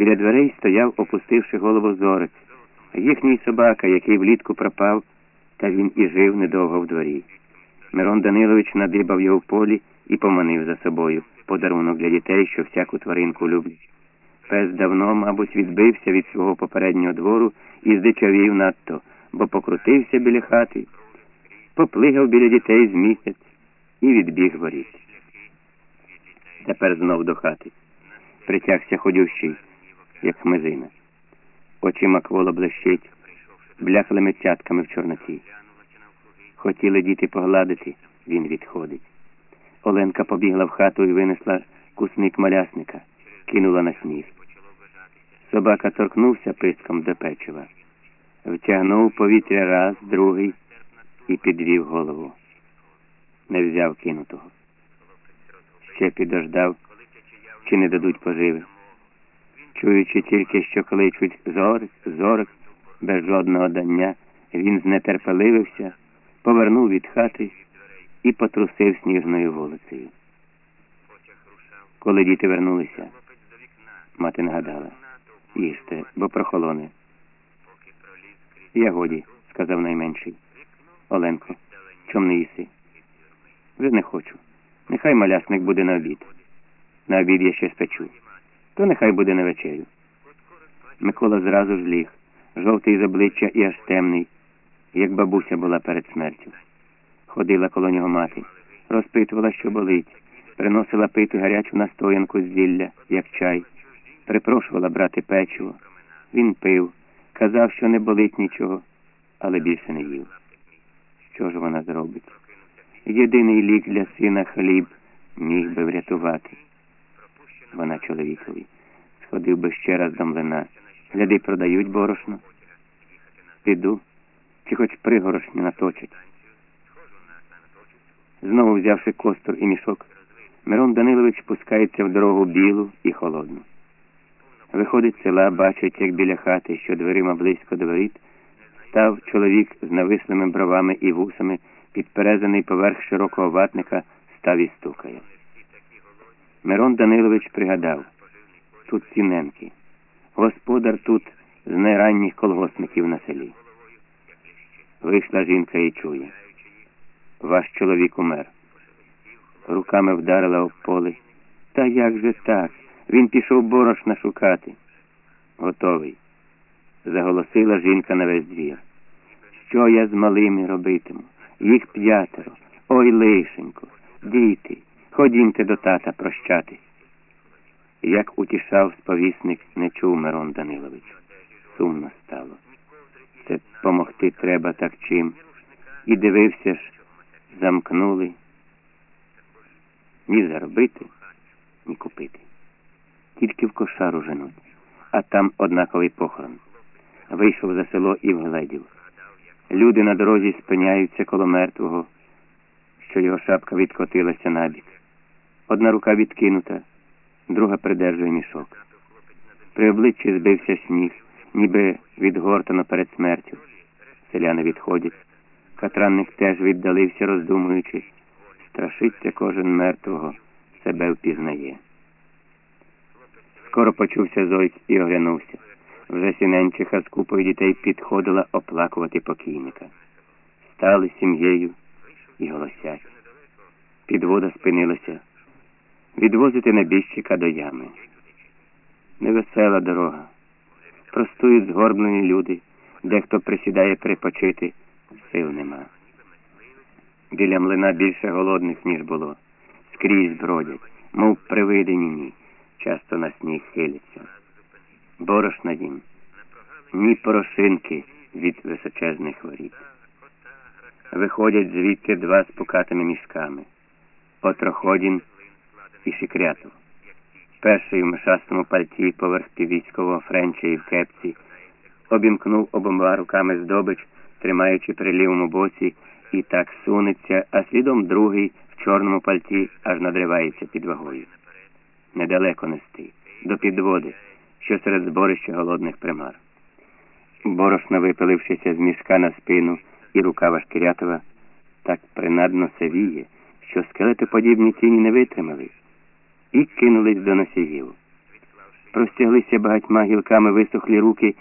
Біля дверей стояв, опустивши голову зорець, їхній собака, який влітку пропав, та він і жив недовго в дворі. Мирон Данилович надибав його в полі і поманив за собою подарунок для дітей, що всяку тваринку люблять. Пес давно, мабуть, відбився від свого попереднього двору і здичавів надто, бо покрутився біля хати, поплигав біля дітей з місяць і відбіг воріт. Тепер знов до хати. Притягся ходющий, як хмизина. Очима кволо блищить, бляхлими цятками в чорноті. Хотіли діти погладити, він відходить. Оленка побігла в хату і винесла кусник малясника, кинула на сніг. Собака торкнувся писком до печива, втягнув повітря раз, другий і підвів голову. Не взяв кинутого. Ще підождав, чи не дадуть поживи. Чуючи тільки, що кличуть зорик, зорик, без жодного дання, він знетерпеливився, повернув від хати і потрусив сніжною вулицею. Коли діти вернулися, мати нагадала, їжте, бо прохолоне. Я годі, сказав найменший. Оленко, чом не їси? Вже не хочу. Нехай малясник буде на обід. На обід я ще спечу. То нехай буде на вечерю. Микола зразу ж ліг, жовтий з обличчя і аж темний, як бабуся була перед смертю. Ходила коло нього мати, розпитувала, що болить, приносила пити гарячу настоянку з зілля, як чай, припрошувала брати печиво. Він пив, казав, що не болить нічого, але більше не їв. Що ж вона зробить? Єдиний лік для сина хліб міг би врятувати. Вона чоловікові. Сходив би ще раз до млина. Гляди, продають борошно. Піду, чи хоч пригорошні наточать. Знову взявши костур і мішок, Мирон Данилович пускається в дорогу білу і холодну. Виходить з села, бачить, як біля хати, що дверима близько до воріт, став чоловік з навислими бровами і вусами, підперезаний поверх широкого ватника, став і стукає. Мирон Данилович пригадав тут Сіненки. Господар тут з найранніх колгоспників на селі. Вийшла жінка і чує. Ваш чоловік умер. Руками вдарила об поле. Та як же так? Він пішов борошна шукати. Готовий. Заголосила жінка на весь двір. Що я з малими робитиму? Їх п'ятеро. Ой, лишенько, діти, ходімте до тата прощатись. Як утішав сповісник, не чув Мирон Данилович. Сумно стало. Це помогти треба так чим. І дивився ж, замкнули. Ні заробити, ні купити. Тільки в кошару женуть, а там однаковий похорон. Вийшов за село і вгледів. Люди на дорозі спиняються коло мертвого, що його шапка відкотилася набік. Одна рука відкинута, друга придержує мішок. При обличчі збився сніг, ніби відгортано перед смертю. Селяни відходять. Катранник теж віддалився, роздумуючи. Страшиться кожен мертвого, себе впізнає. Скоро почувся зойць і оглянувся. Вже сіненчиха з купою дітей підходила оплакувати покійника. Стали сім'єю і голосять. Підвода спинилася. Відвозити небіжчика до ями. Невесела дорога. Простують згорблені люди, дехто присідає перепочити, сил нема. Біля млина більше голодних, ніж було. Скрізь бродять, мов привидені, часто на сніг хиляться. Борошна їм, ні порошинки від височезних воріт. Виходять звідти два з пукатими мішками Отроходін і Шикрятов. Перший в мешастому пальті поверх військового френча і в кепці обімкнув обома руками здобич, тримаючи при лівому боці, і так сунеться, а слідом другий в чорному пальті аж надривається під вагою. Недалеко нести, до підводи, що серед зборища голодних примар. Борошно випилившися з мішка на спину і рукава Шкірятова, так принадно севіє, що скелетоподібні тіні не витримали і кинулись до носіїв. Простяглися багатьма гілками висохлі руки